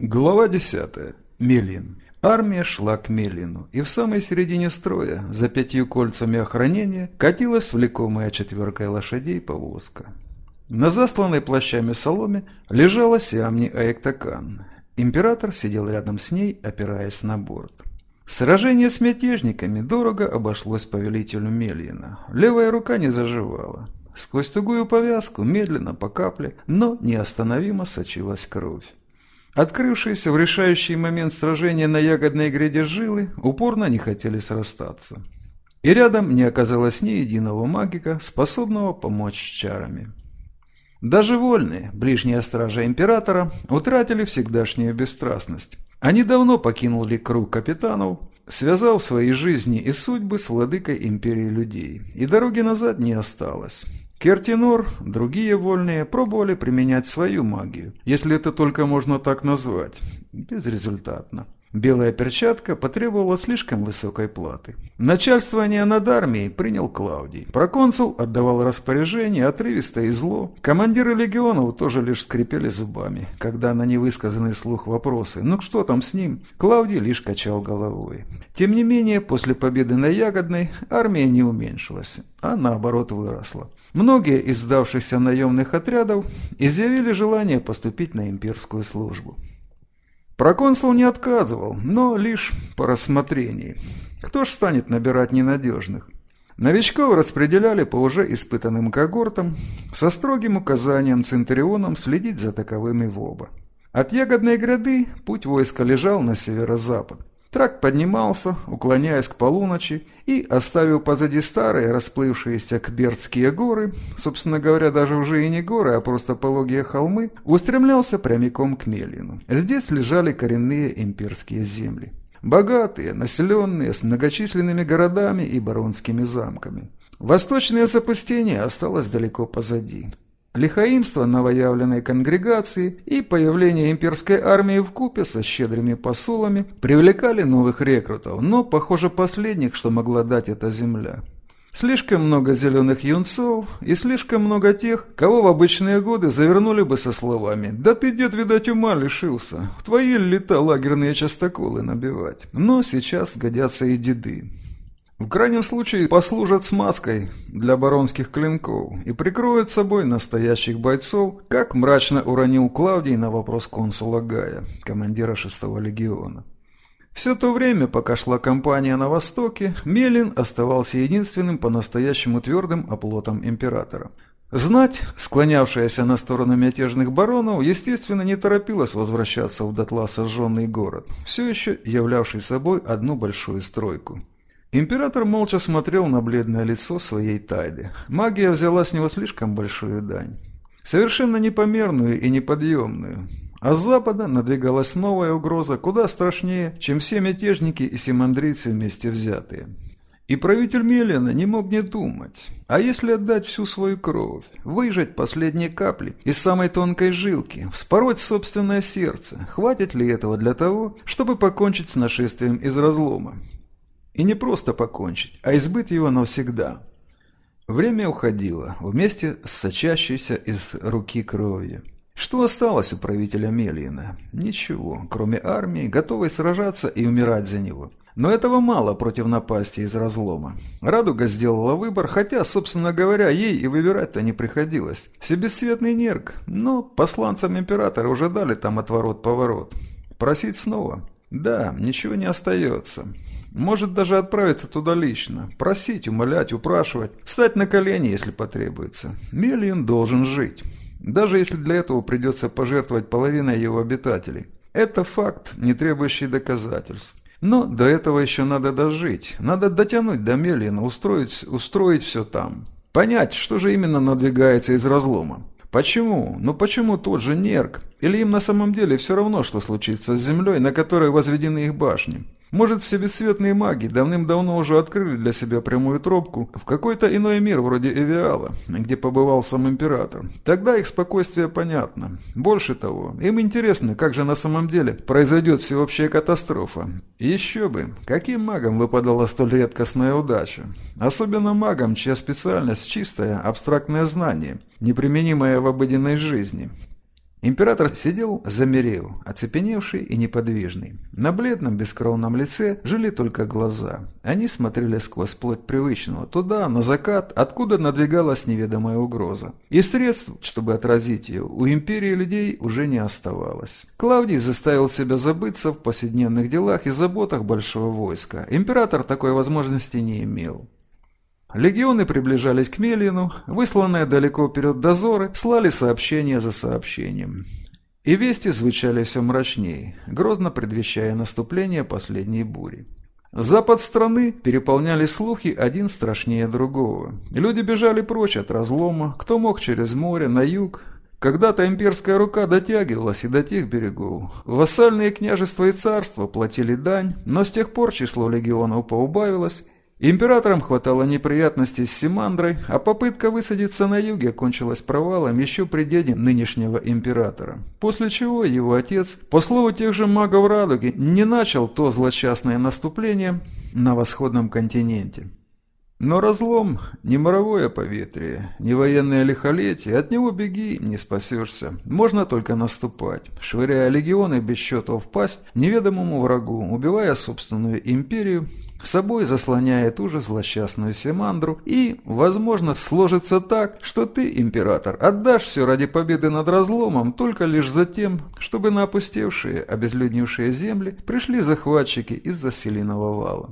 Глава 10. Мелин. Армия шла к Мелину, и в самой середине строя, за пятью кольцами охранения, катилась влекомая четверкой лошадей повозка. На засланной плащами соломе лежала Сиамни Аэктакан. Император сидел рядом с ней, опираясь на борт. Сражение с мятежниками дорого обошлось повелителю Мельина. Левая рука не заживала. Сквозь тугую повязку, медленно, по капле, но неостановимо сочилась кровь. Открывшиеся в решающий момент сражения на ягодной гряде жилы упорно не хотели срастаться. И рядом не оказалось ни единого магика, способного помочь чарами. Даже вольные, ближние стражи Императора, утратили всегдашнюю бесстрастность. Они давно покинули круг капитанов, связав свои жизни и судьбы с владыкой Империи людей, и дороги назад не осталось. Кертинор, другие вольные, пробовали применять свою магию, если это только можно так назвать. Безрезультатно. Белая перчатка потребовала слишком высокой платы. Начальствование над армией принял Клаудий. Проконсул отдавал распоряжение отрывисто и зло. Командиры легионов тоже лишь скрипели зубами, когда на невысказанный слух вопросы «Ну что там с ним?» Клаудий лишь качал головой. Тем не менее, после победы на Ягодной армия не уменьшилась, а наоборот выросла. Многие из сдавшихся наемных отрядов изъявили желание поступить на имперскую службу. Проконсул не отказывал, но лишь по рассмотрении. Кто ж станет набирать ненадежных? Новичков распределяли по уже испытанным когортам со строгим указанием Центурионам следить за таковыми в оба. От ягодной гряды путь войска лежал на северо-запад. Трак поднимался, уклоняясь к полуночи, и, оставив позади старые, расплывшиеся Кбердские горы, собственно говоря, даже уже и не горы, а просто пологие холмы, устремлялся прямиком к Мелину. Здесь лежали коренные имперские земли. Богатые, населенные, с многочисленными городами и баронскими замками. Восточное запустение осталось далеко позади. Лихаимство новоявленной конгрегации и появление имперской армии в купе со щедрыми посулами привлекали новых рекрутов, но, похоже, последних, что могла дать эта земля. Слишком много зеленых юнцов и слишком много тех, кого в обычные годы завернули бы со словами «Да ты, дед, видать, ума лишился, в твои лета лагерные частоколы набивать». Но сейчас годятся и деды. В крайнем случае послужат смазкой для баронских клинков и прикроют собой настоящих бойцов, как мрачно уронил Клавдий на вопрос консула Гая, командира шестого легиона. Все то время, пока шла кампания на Востоке, Мелин оставался единственным по-настоящему твердым оплотом императора. Знать, склонявшаяся на сторону мятежных баронов, естественно, не торопилась возвращаться в дотла сожженный город, все еще являвший собой одну большую стройку – Император молча смотрел на бледное лицо своей Тайды. Магия взяла с него слишком большую дань. Совершенно непомерную и неподъемную. А с запада надвигалась новая угроза, куда страшнее, чем все мятежники и симандрийцы вместе взятые. И правитель Мелена не мог не думать, а если отдать всю свою кровь, выжать последние капли из самой тонкой жилки, вспороть собственное сердце, хватит ли этого для того, чтобы покончить с нашествием из разлома? И не просто покончить, а избыть его навсегда. Время уходило, вместе с сочащейся из руки кровью. Что осталось у правителя Мелиена? Ничего, кроме армии, готовой сражаться и умирать за него. Но этого мало против напасти из разлома. Радуга сделала выбор, хотя, собственно говоря, ей и выбирать-то не приходилось. Всебесцветный нерк, но посланцам императора уже дали там отворот-поворот. Просить снова? Да, ничего не остается. Может даже отправиться туда лично, просить, умолять, упрашивать, встать на колени, если потребуется. Мелин должен жить, даже если для этого придется пожертвовать половиной его обитателей. Это факт, не требующий доказательств. Но до этого еще надо дожить, надо дотянуть до Мелина, устроить, устроить все там. Понять, что же именно надвигается из разлома. Почему? Ну почему тот же Нерк? Или им на самом деле все равно, что случится с землей, на которой возведены их башни? Может, все бесцветные маги давным-давно уже открыли для себя прямую тропку в какой-то иной мир вроде Эвиала, где побывал сам император. Тогда их спокойствие понятно. Больше того, им интересно, как же на самом деле произойдет всеобщая катастрофа. еще бы, каким магам выпадала столь редкостная удача? Особенно магам, чья специальность – чистое, абстрактное знание, неприменимое в обыденной жизни. Император сидел, замерев, оцепеневший и неподвижный. На бледном бескровном лице жили только глаза. Они смотрели сквозь плоть привычного, туда, на закат, откуда надвигалась неведомая угроза. И средств, чтобы отразить ее, у империи людей уже не оставалось. Клавдий заставил себя забыться в повседневных делах и заботах большого войска. Император такой возможности не имел. Легионы приближались к Мелину, высланные далеко вперед дозоры слали сообщение за сообщением. И вести звучали все мрачнее, грозно предвещая наступление последней бури. Запад страны переполняли слухи один страшнее другого. Люди бежали прочь от разлома, кто мог через море, на юг. Когда-то имперская рука дотягивалась и до тех берегов. Вассальные княжества и царства платили дань, но с тех пор число легионов поубавилось, Императорам хватало неприятностей с Симандрой, а попытка высадиться на юге кончилась провалом еще при деде нынешнего императора. После чего его отец, по слову тех же магов Радуги, не начал то злосчастное наступление на восходном континенте. Но разлом – не моровое поветрие, не военное лихолетие, от него беги, не спасешься. Можно только наступать, швыряя легионы без счета в пасть неведомому врагу, убивая собственную империю собой заслоняя ту же злосчастную Семандру, и, возможно, сложится так, что ты, император, отдашь все ради победы над разломом только лишь за тем, чтобы на опустевшие, обезлюднившие земли пришли захватчики из-за селиного вала.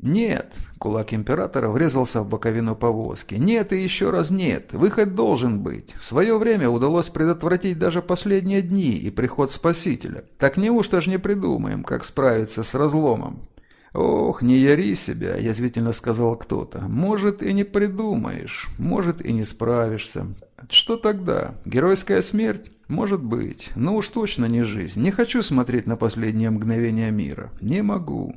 «Нет!» – кулак императора врезался в боковину повозки. «Нет и еще раз нет! Выход должен быть! В свое время удалось предотвратить даже последние дни и приход Спасителя. Так неужто ж не придумаем, как справиться с разломом?» «Ох, не яри себя», – язвительно сказал кто-то. «Может, и не придумаешь, может, и не справишься. Что тогда? Геройская смерть? Может быть, но уж точно не жизнь. Не хочу смотреть на последние мгновения мира. Не могу».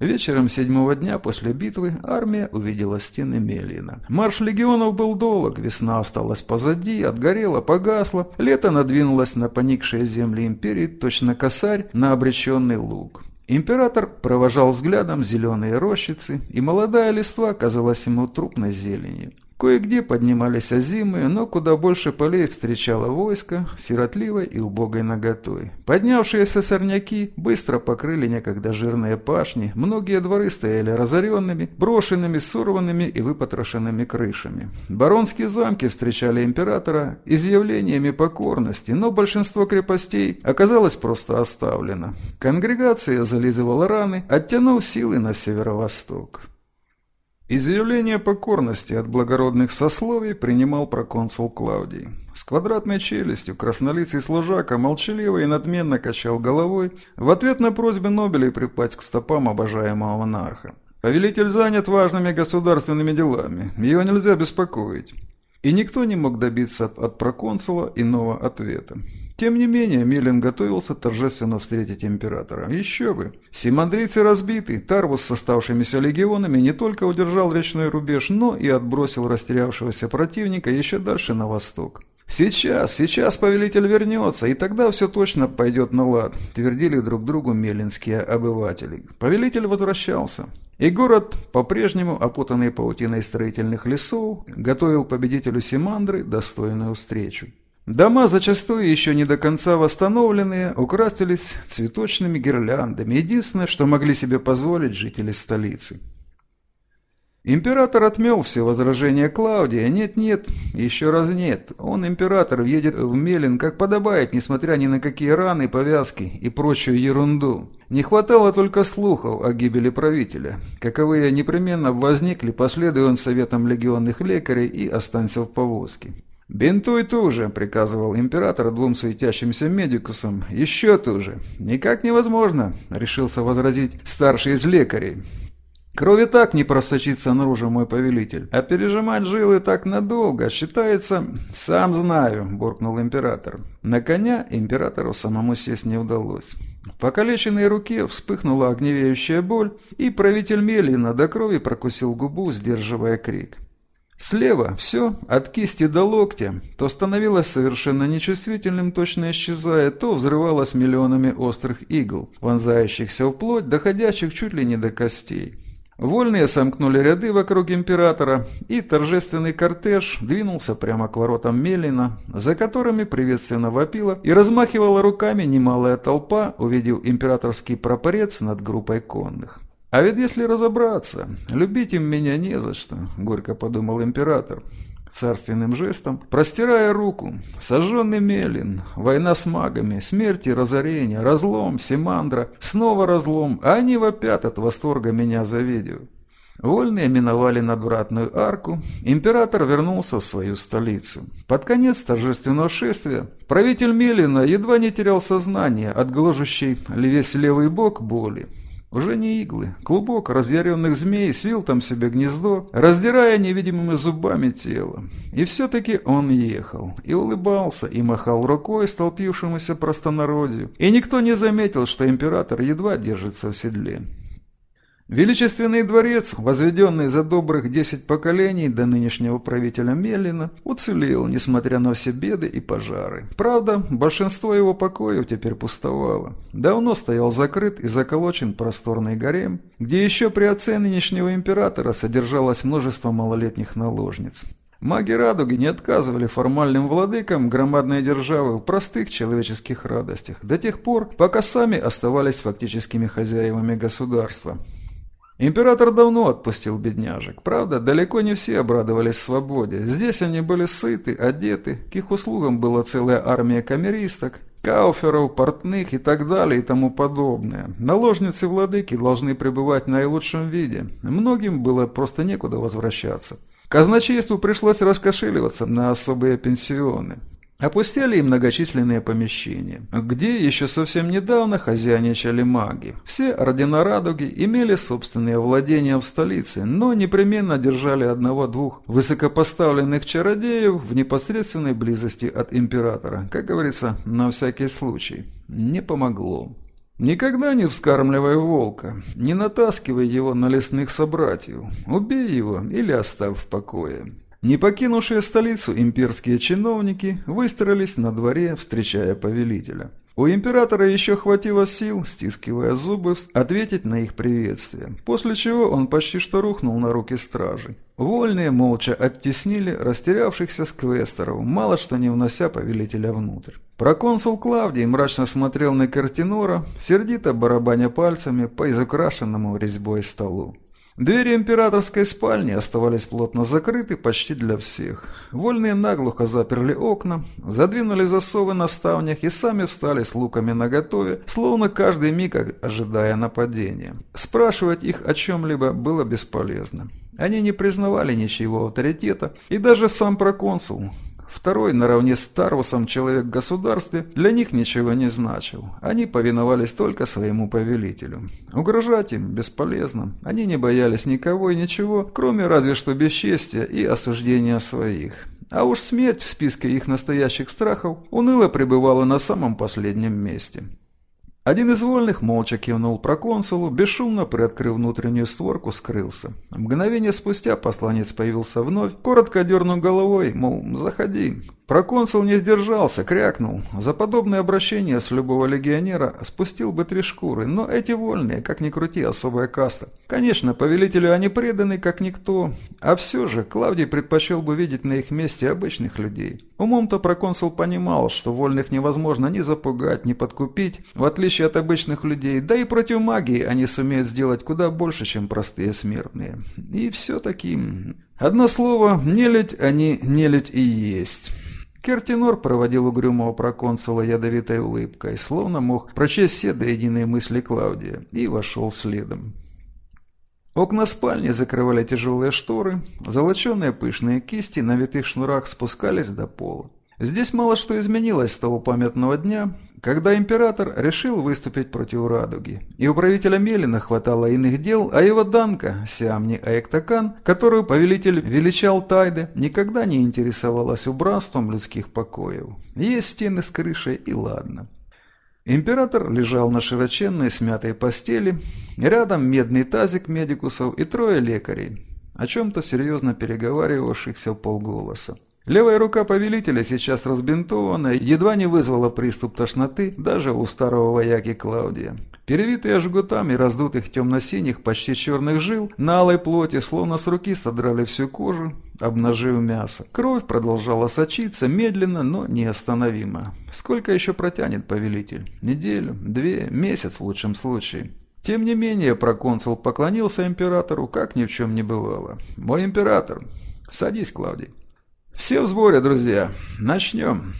Вечером седьмого дня после битвы армия увидела стены Мелина. Марш легионов был долг, весна осталась позади, отгорела, погасла, лето надвинулось на поникшие земли империи, точно косарь на обреченный луг. Император провожал взглядом зеленые рощицы, и молодая листва казалась ему трупной зеленью. Кое-где поднимались озимые, но куда больше полей встречало войско, сиротливой и убогой наготой. Поднявшиеся сорняки быстро покрыли некогда жирные пашни, многие дворы стояли разоренными, брошенными, сорванными и выпотрошенными крышами. Баронские замки встречали императора изъявлениями покорности, но большинство крепостей оказалось просто оставлено. Конгрегация зализывала раны, оттянув силы на северо-восток. Изъявление покорности от благородных сословий принимал проконсул Клавдий. С квадратной челюстью краснолицый служака молчаливо и надменно качал головой в ответ на просьбы Нобелей припасть к стопам обожаемого монарха. «Повелитель занят важными государственными делами, ее нельзя беспокоить». И никто не мог добиться от, проконсула иного ответа. Тем не менее, Милин готовился торжественно встретить императора. Еще бы! Симандрийцы разбиты, Тарвус с оставшимися легионами не только удержал речной рубеж, но и отбросил растерявшегося противника еще дальше на восток. «Сейчас, сейчас повелитель вернется, и тогда все точно пойдет на лад», – твердили друг другу мелинские обыватели. Повелитель возвращался. И город, по-прежнему опутанный паутиной строительных лесов, готовил победителю Симандры достойную встречу. Дома, зачастую еще не до конца восстановленные, украсились цветочными гирляндами, единственное, что могли себе позволить жители столицы. Император отмел все возражения Клаудия. Нет-нет, еще раз нет. Он, император, едет в Мелин, как подобает, несмотря ни на какие раны, повязки и прочую ерунду. Не хватало только слухов о гибели правителя. Каковые непременно возникли, последуя он советам легионных лекарей и останься в повозке. «Бинтуй туже», — приказывал император двум светящимся медикусам. «Еще туже». «Никак невозможно», — решился возразить старший из лекарей. «Крови так не просочится наружу, мой повелитель. А пережимать жилы так надолго считается...» «Сам знаю», — буркнул император. На коня императору самому сесть не удалось. В покалеченной руке вспыхнула огневеющая боль, и правитель Мелина до крови прокусил губу, сдерживая крик. Слева все, от кисти до локтя, то становилось совершенно нечувствительным, точно исчезая, то взрывалось миллионами острых игл, вонзающихся в плоть, доходящих чуть ли не до костей. Вольные сомкнули ряды вокруг императора, и торжественный кортеж двинулся прямо к воротам Мелина, за которыми приветственно вопила и размахивала руками немалая толпа, увидев императорский прапорец над группой конных. «А ведь если разобраться, любить им меня не за что», — горько подумал император. Царственным жестом, простирая руку, сожженный Мелин, война с магами, смерть и разорение, разлом, Симандра, снова разлом, а они вопят от восторга меня завидев. Вольные миновали надвратную арку, император вернулся в свою столицу. Под конец торжественного шествия правитель Мелина едва не терял сознание от гложущей весь левый бок боли. Уже не иглы. Клубок разъяренных змей свил там себе гнездо, раздирая невидимыми зубами тело. И все-таки он ехал. И улыбался, и махал рукой столпившемуся простонародью. И никто не заметил, что император едва держится в седле. Величественный дворец, возведенный за добрых десять поколений до нынешнего правителя Мелина, уцелел, несмотря на все беды и пожары. Правда, большинство его покоев теперь пустовало. Давно стоял закрыт и заколочен просторный гарем, где еще при отце нынешнего императора содержалось множество малолетних наложниц. Маги Радуги не отказывали формальным владыкам громадной державы в простых человеческих радостях до тех пор, пока сами оставались фактическими хозяевами государства. Император давно отпустил бедняжек. Правда, далеко не все обрадовались свободе. Здесь они были сыты, одеты, к их услугам была целая армия камеристок, кауферов, портных и так далее и тому подобное. Наложницы владыки должны пребывать в наилучшем виде. Многим было просто некуда возвращаться. Казначейству пришлось раскошеливаться на особые пенсионы. Опустили и многочисленные помещения, где еще совсем недавно хозяйничали маги. Все ордена Радуги имели собственные владения в столице, но непременно держали одного-двух высокопоставленных чародеев в непосредственной близости от императора, как говорится, на всякий случай. Не помогло. Никогда не вскармливай волка, не натаскивай его на лесных собратьев, убей его или оставь в покое. Не покинувшие столицу имперские чиновники выстроились на дворе, встречая повелителя. У императора еще хватило сил, стискивая зубы, ответить на их приветствие, после чего он почти что рухнул на руки стражи. Вольные молча оттеснили растерявшихся сквестеров, мало что не внося повелителя внутрь. Проконсул Клавдий мрачно смотрел на Картинора, сердито барабаня пальцами по изукрашенному резьбой столу. Двери императорской спальни оставались плотно закрыты почти для всех. Вольные наглухо заперли окна, задвинули засовы на ставнях и сами встали с луками наготове, словно каждый миг ожидая нападения. Спрашивать их о чем-либо было бесполезно. Они не признавали ничего авторитета, и даже сам проконсул, Второй, наравне с Тарвусом, человек в государстве, для них ничего не значил. Они повиновались только своему повелителю. Угрожать им бесполезно. Они не боялись никого и ничего, кроме разве что бесчестия и осуждения своих. А уж смерть в списке их настоящих страхов уныло пребывала на самом последнем месте. Один из вольных молча кивнул проконсулу, бесшумно приоткрыв внутреннюю створку, скрылся. Мгновение спустя посланец появился вновь, коротко дернув головой, мол, заходи. Проконсул не сдержался, крякнул. За подобное обращение с любого легионера спустил бы три шкуры, но эти вольные, как ни крути, особая каста. Конечно, повелителю они преданы, как никто, а все же Клавдий предпочел бы видеть на их месте обычных людей. Умом-то проконсул понимал, что вольных невозможно ни запугать, ни подкупить, в отличие от обычных людей, да и против магии они сумеют сделать куда больше, чем простые смертные. И все-таки... Одно слово, нелюдь они нелюдь и есть. Кертинор проводил угрюмого проконсула ядовитой улыбкой, словно мог прочесть все до мысли Клаудия, и вошел следом. Окна спальни закрывали тяжелые шторы, золоченые пышные кисти на витых шнурах спускались до пола. Здесь мало что изменилось с того памятного дня, когда император решил выступить против Радуги. И у правителя Мелина хватало иных дел, а его данка, Сиамни Аэктакан, которую повелитель величал Тайде, никогда не интересовалась убранством людских покоев. Есть стены с крышей и ладно. Император лежал на широченной смятой постели, рядом медный тазик медикусов и трое лекарей, о чем-то серьезно переговаривавшихся в полголоса. Левая рука повелителя сейчас разбинтована, едва не вызвала приступ тошноты даже у старого вояки Клаудия. Перевитые жгутами раздутых темно-синих, почти черных жил, на алой плоти, словно с руки содрали всю кожу, обнажив мясо. Кровь продолжала сочиться, медленно, но неостановимо. Сколько еще протянет повелитель? Неделю? Две? Месяц в лучшем случае. Тем не менее, проконсул поклонился императору, как ни в чем не бывало. «Мой император! Садись, Клавдий!» «Все в сборе, друзья. Начнем».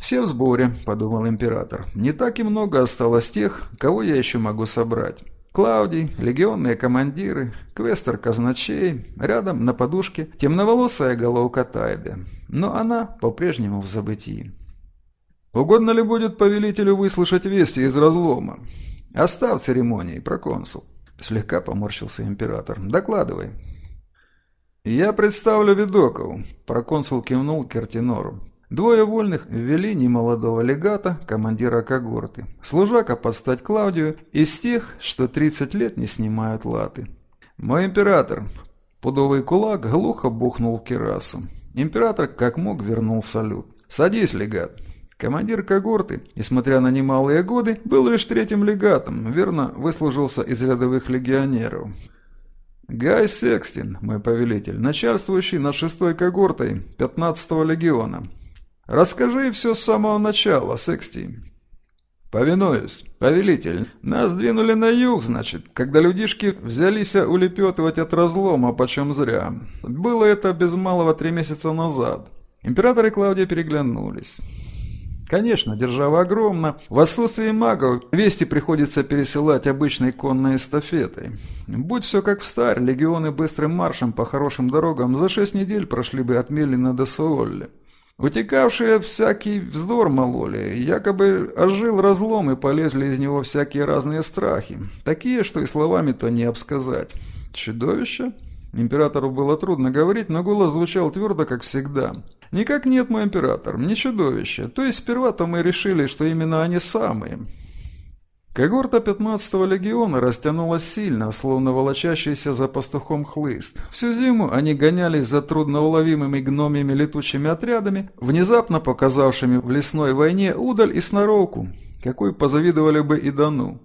«Все в сборе», — подумал император. «Не так и много осталось тех, кого я еще могу собрать. Клаудий, легионные командиры, квестер казначей, рядом на подушке темноволосая головка Тайды. Но она по-прежнему в забытии. «Угодно ли будет повелителю выслушать вести из разлома?» «Оставь церемонии, проконсул», — слегка поморщился император. «Докладывай». «Я представлю видоков», — проконсул кивнул Кертинору. Двое вольных ввели немолодого легата, командира когорты. Служака под стать Клаудию, из тех, что 30 лет не снимают латы. «Мой император!» Пудовый кулак глухо бухнул в керасу. Император как мог вернул салют. «Садись, легат!» Командир когорты, несмотря на немалые годы, был лишь третьим легатом, верно выслужился из рядовых легионеров. Гай Секстин, мой повелитель, начальствующий над шестой когортой 15-го легиона. Расскажи все с самого начала, Секстин. «Повинуюсь, повелитель. Нас двинули на юг, значит, когда людишки взялись улепетывать от разлома, почем зря. Было это без малого три месяца назад». Император и Клаудия переглянулись. Конечно, держава огромна. В отсутствии магов вести приходится пересылать обычной конной эстафетой. Будь все как в старе, легионы быстрым маршем по хорошим дорогам за шесть недель прошли бы от Мелина до Суолли. Утекавшие всякий вздор мололи, якобы ожил разлом и полезли из него всякие разные страхи. Такие, что и словами-то не обсказать. Чудовище? Императору было трудно говорить, но голос звучал твердо, как всегда. «Никак нет, мой император, не чудовище. То есть сперва-то мы решили, что именно они самые». Когорта 15-го легиона растянулась сильно, словно волочащийся за пастухом хлыст. Всю зиму они гонялись за трудноуловимыми гномиями летучими отрядами, внезапно показавшими в лесной войне удаль и сноровку, какой позавидовали бы и Дану.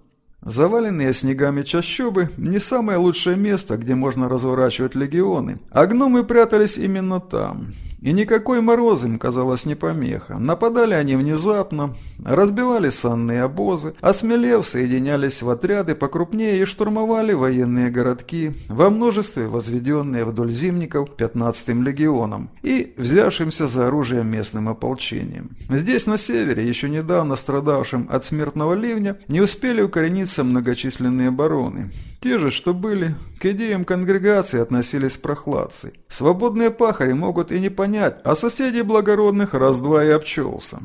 Заваленные снегами чащобы – не самое лучшее место, где можно разворачивать легионы, а гномы прятались именно там. И никакой мороз им, казалось, не помеха. Нападали они внезапно, разбивали санные обозы, осмелев, соединялись в отряды покрупнее и штурмовали военные городки, во множестве возведенные вдоль зимников 15-м легионом и взявшимся за оружие местным ополчением. Здесь, на севере, еще недавно страдавшим от смертного ливня, не успели укорениться многочисленные бароны. Те же, что были, к идеям конгрегации относились прохладцей. Свободные пахари могут и не понять, а соседи благородных раз-два и обчелся.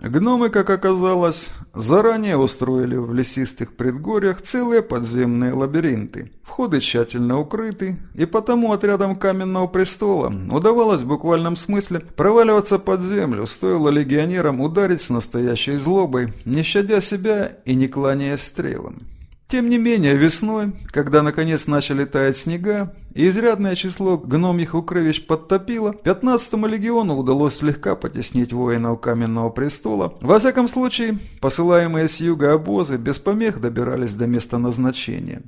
Гномы, как оказалось, заранее устроили в лесистых предгорьях целые подземные лабиринты. Входы тщательно укрыты, и потому отрядам Каменного Престола удавалось в буквальном смысле проваливаться под землю, стоило легионерам ударить с настоящей злобой, не щадя себя и не кланяясь стрелам. Тем не менее, весной, когда наконец начали таять снега, и изрядное число гномьих укрывищ подтопило, 15-му легиону удалось слегка потеснить воинов Каменного Престола. Во всяком случае, посылаемые с юга обозы без помех добирались до места назначения.